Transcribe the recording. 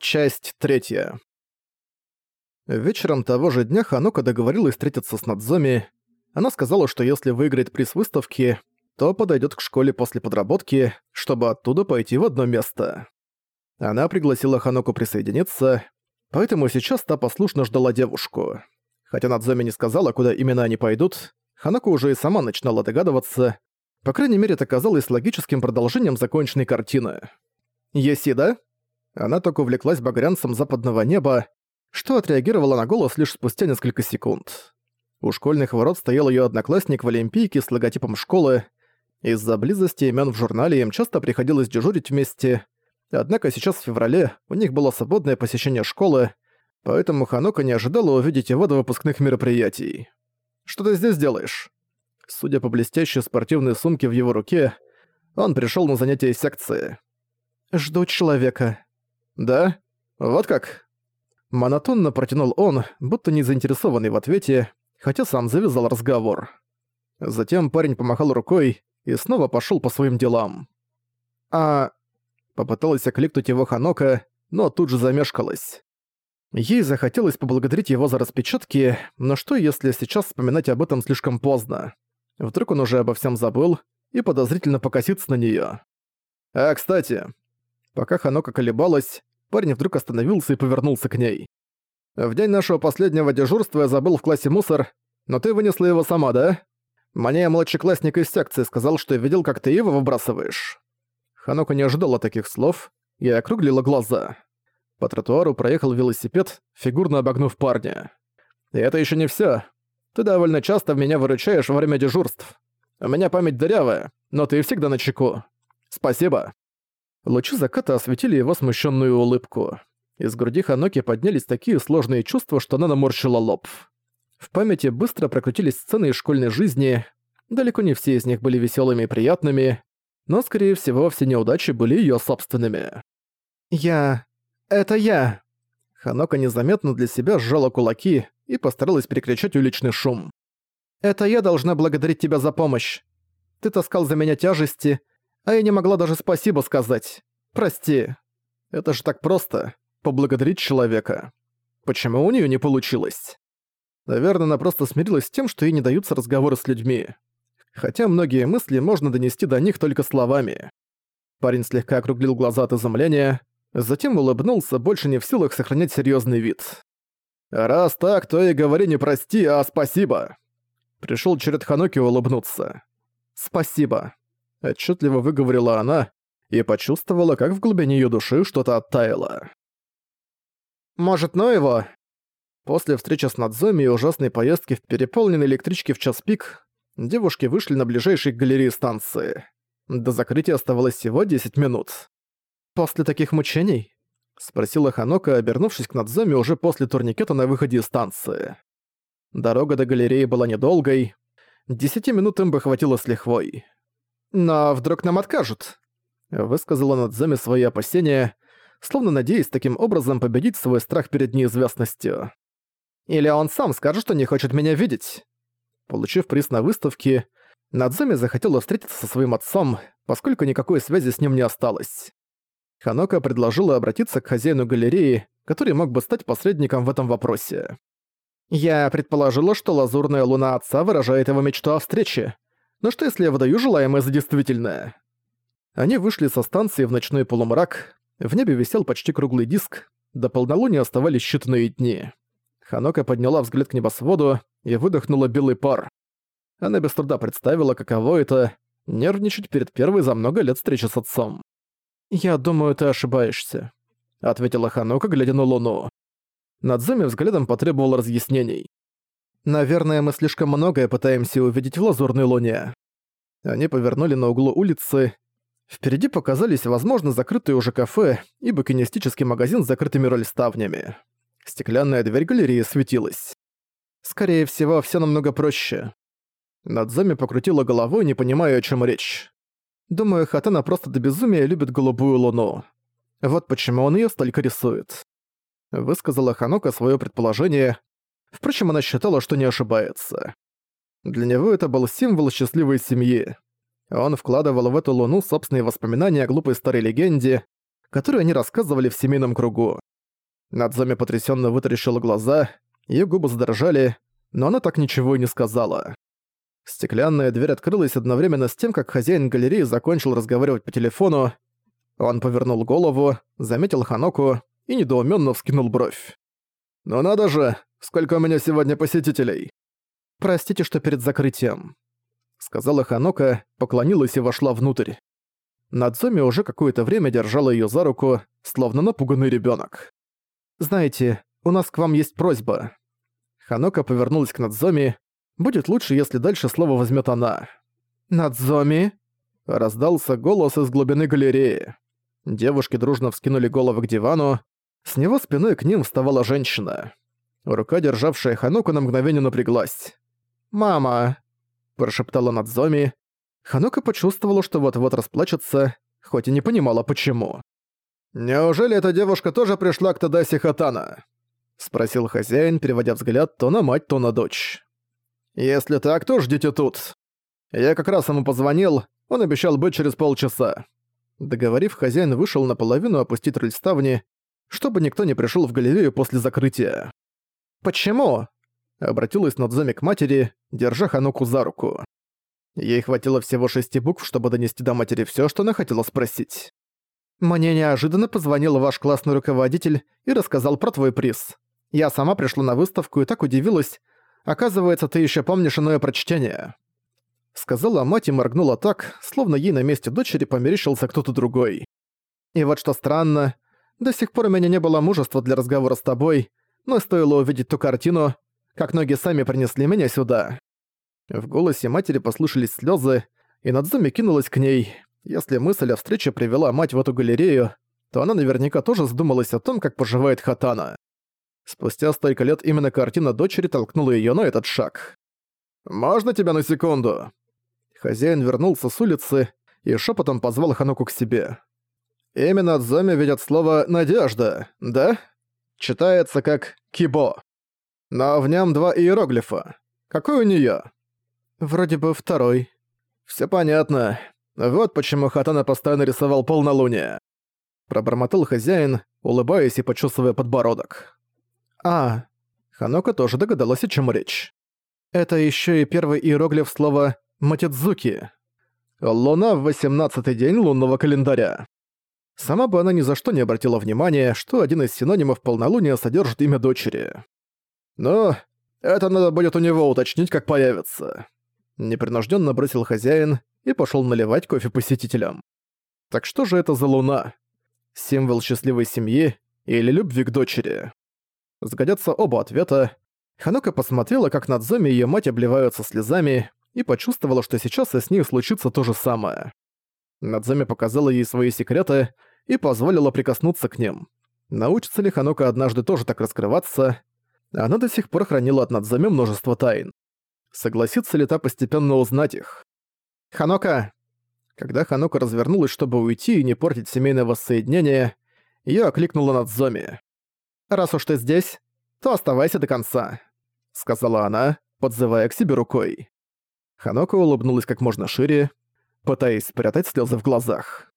Часть третья. Вечером того же дня Ханука договорилась встретиться с Надзоми. Она сказала, что если выиграет приз выставки, то подойдет к школе после подработки, чтобы оттуда пойти в одно место. Она пригласила Ханоку присоединиться, поэтому сейчас та послушно ждала девушку. Хотя Надзоми не сказала, куда именно они пойдут, Ханока уже и сама начинала догадываться. По крайней мере, это казалось логическим продолжением законченной картины. «Есида?» Она так увлеклась багрянцем западного неба, что отреагировала на голос лишь спустя несколько секунд. У школьных ворот стоял её одноклассник в Олимпийке с логотипом школы. Из-за близости имен в журнале им часто приходилось дежурить вместе, однако сейчас в феврале у них было свободное посещение школы, поэтому Ханока не ожидала увидеть его до выпускных мероприятий. «Что ты здесь делаешь?» Судя по блестящей спортивной сумке в его руке, он пришёл на занятия секции. «Жду человека», «Да? Вот как?» Монотонно протянул он, будто не заинтересованный в ответе, хотя сам завязал разговор. Затем парень помахал рукой и снова пошёл по своим делам. «А...» Попыталась окликнуть его Ханока, но тут же замешкалась. Ей захотелось поблагодарить его за распечатки, но что если сейчас вспоминать об этом слишком поздно? Вдруг он уже обо всем забыл и подозрительно покосится на неё. «А, кстати...» Пока Ханока колебалась, парень вдруг остановился и повернулся к ней. «В день нашего последнего дежурства я забыл в классе мусор, но ты вынесла его сама, да? Мне младшеклассник из секции сказал, что видел, как ты его выбрасываешь». Ханока не ожидала таких слов и округлила глаза. По тротуару проехал велосипед, фигурно обогнув парня. «И это еще не все. Ты довольно часто меня выручаешь во время дежурств. У меня память дырявая, но ты всегда на чеку. Спасибо». Лучи заката осветили его смущенную улыбку. Из груди Ханоки поднялись такие сложные чувства, что она наморщила лоб. В памяти быстро прокрутились сцены из школьной жизни. Далеко не все из них были веселыми и приятными, но, скорее всего, все неудачи были ее собственными. «Я... это я...» Ханока незаметно для себя сжала кулаки и постаралась перекричать уличный шум. «Это я должна благодарить тебя за помощь. Ты таскал за меня тяжести, а я не могла даже спасибо сказать. Прости. Это же так просто — поблагодарить человека. Почему у нее не получилось? Наверное, она просто смирилась с тем, что ей не даются разговоры с людьми. Хотя многие мысли можно донести до них только словами. Парень слегка округлил глаза от изумления, затем улыбнулся, больше не в силах сохранять серьезный вид. «Раз так, то и говори не прости, а спасибо!» Пришел черед Ханоки улыбнуться. «Спасибо», отчетливо выговорила она и почувствовала, как в глубине её души что-то оттаяло. «Может, ну его?» После встречи с Надзоми и ужасной поездки в переполненной электричке в час пик, девушки вышли на ближайшей к галерее станции. До закрытия оставалось всего 10 минут. «После таких мучений?» — спросила Ханока, обернувшись к Надзоми уже после турникета на выходе из станции. Дорога до галереи была недолгой. Десяти минут им бы хватило с лихвой. «Но вдруг нам откажут?» Высказала Надзами свои опасения, словно надеясь таким образом победить свой страх перед неизвестностью. «Или он сам скажет, что не хочет меня видеть?» Получив приз на выставке, Надзами захотела встретиться со своим отцом, поскольку никакой связи с ним не осталось. Ханока предложила обратиться к хозяину галереи, который мог бы стать посредником в этом вопросе. «Я предположила, что лазурная луна отца выражает его мечту о встрече, но что если я выдаю желаемое за действительное? Они вышли со станции в ночной полумрак, в небе висел почти круглый диск, до полнолуния оставались считанные дни. Ханока подняла взгляд к небосводу и выдохнула белый пар. Она без труда представила, каково это — нервничать перед первой за много лет встречи с отцом. «Я думаю, ты ошибаешься», — ответила Ханока, глядя на луну. Надзуми взглядом потребовал разъяснений. Наверное, мы слишком многое пытаемся увидеть в лазурной луне. Они повернули на углу улицы. Впереди показались, возможно, закрытые уже кафе и букинистический магазин с закрытыми рольставнями. Стеклянная дверь галереи светилась. Скорее всего, все намного проще. Надзами покрутила головой, не понимая, о чем речь. Думаю, Хатана просто до безумия любит голубую луну. Вот почему он ее столько рисует. Высказала Ханока свое предположение, Впрочем, она считала, что не ошибается. Для него это был символ счастливой семьи. Он вкладывал в эту луну собственные воспоминания о глупой старой легенде, которую они рассказывали в семейном кругу. Надзоми потрясенно вытаращила глаза, ее губы задрожали, но она так ничего и не сказала. Стеклянная дверь открылась одновременно с тем, как хозяин галереи закончил разговаривать по телефону. Он повернул голову, заметил Ханоку и недоуменно вскинул бровь. «Ну надо же, сколько у меня сегодня посетителей!» «Простите, что перед закрытием», — сказала Ханока, поклонилась и вошла внутрь. Надзоми уже какое-то время держала ее за руку, словно напуганный ребенок. «Знаете, у нас к вам есть просьба». Ханока повернулась к Надзоми. «Будет лучше, если дальше слово возьмет она». «Надзоми?» Раздался голос из глубины галереи. Девушки дружно вскинули головы к дивану. С него спиной к ним вставала женщина. Рука, державшая Ханоку, на мгновение напряглась. «Мама!» – прошептала Надзоми. Ханока почувствовала, что вот-вот расплачется, хоть и не понимала, почему. «Неужели эта девушка тоже пришла к Тадаси Хатана?» — спросил хозяин, переводя взгляд то на мать, то на дочь. «Если так, то ждите тут. Я как раз ему позвонил, он обещал быть через полчаса». Договорив, хозяин вышел наполовину опустить руль ставни, чтобы никто не пришел в галерею после закрытия. «Почему?» — обратилась Надзоми к матери, держа Хануку за руку. Ей хватило всего шести букв, чтобы донести до матери все, что она хотела спросить. Мне неожиданно позвонил ваш классный руководитель и рассказал про твой приз. Я сама пришла на выставку и так удивилась. Оказывается, ты еще помнишь иное прочтение. Сказала мать и моргнула так, словно ей на месте дочери померещился кто-то другой. И вот что странно, до сих пор у меня не было мужества для разговора с тобой, но стоило увидеть ту картину, как ноги сами принесли меня сюда. В голосе матери послышались слезы, и Надзуми кинулась к ней, если мысль о встрече привела мать в эту галерею, то она наверняка тоже задумалась о том, как поживает Хатана. Спустя столько лет именно картина дочери толкнула её на этот шаг. «Можно тебя на секунду?» Хозяин вернулся с улицы и шепотом позвал Ханоку к себе. Именно от Зоми видят слово «надежда», да? Читается как «кибо». Но в нем два иероглифа. Какой у неё? Вроде бы второй. Все понятно. Вот почему Хатана постоянно рисовал полнолуние. Пробормотал хозяин, улыбаясь и почесывая подбородок. А, Ханока тоже догадалась, о чем речь. Это еще и первый иероглиф слова «матидзуки». Луна в восемнадцатый день лунного календаря. Сама бы она ни за что не обратила внимания, что один из синонимов полнолуния содержит имя дочери. Но это надо будет у него уточнить, как появится. Непринужденно бросил хозяин и пошел наливать кофе посетителям. Так что же это за луна? Символ счастливой семьи или любви к дочери? Сгодятся оба ответа. Ханока посмотрела, как Надзоми и её мать обливаются слезами, и почувствовала, что сейчас с ней случится то же самое. Надзоми показала ей свои секреты и позволила прикоснуться к ним. Научится ли Ханока однажды тоже так раскрываться? Она до сих пор хранила от Надзоми множество тайн. Согласится ли та постепенно узнать их? «Ханока!» Когда Ханока развернулась, чтобы уйти и не портить семейное воссоединение, её окликнула Надзоми. «Раз уж ты здесь, то оставайся до конца», — сказала она, подзывая к себе рукой. Ханока улыбнулась как можно шире, пытаясь спрятать слезы в глазах.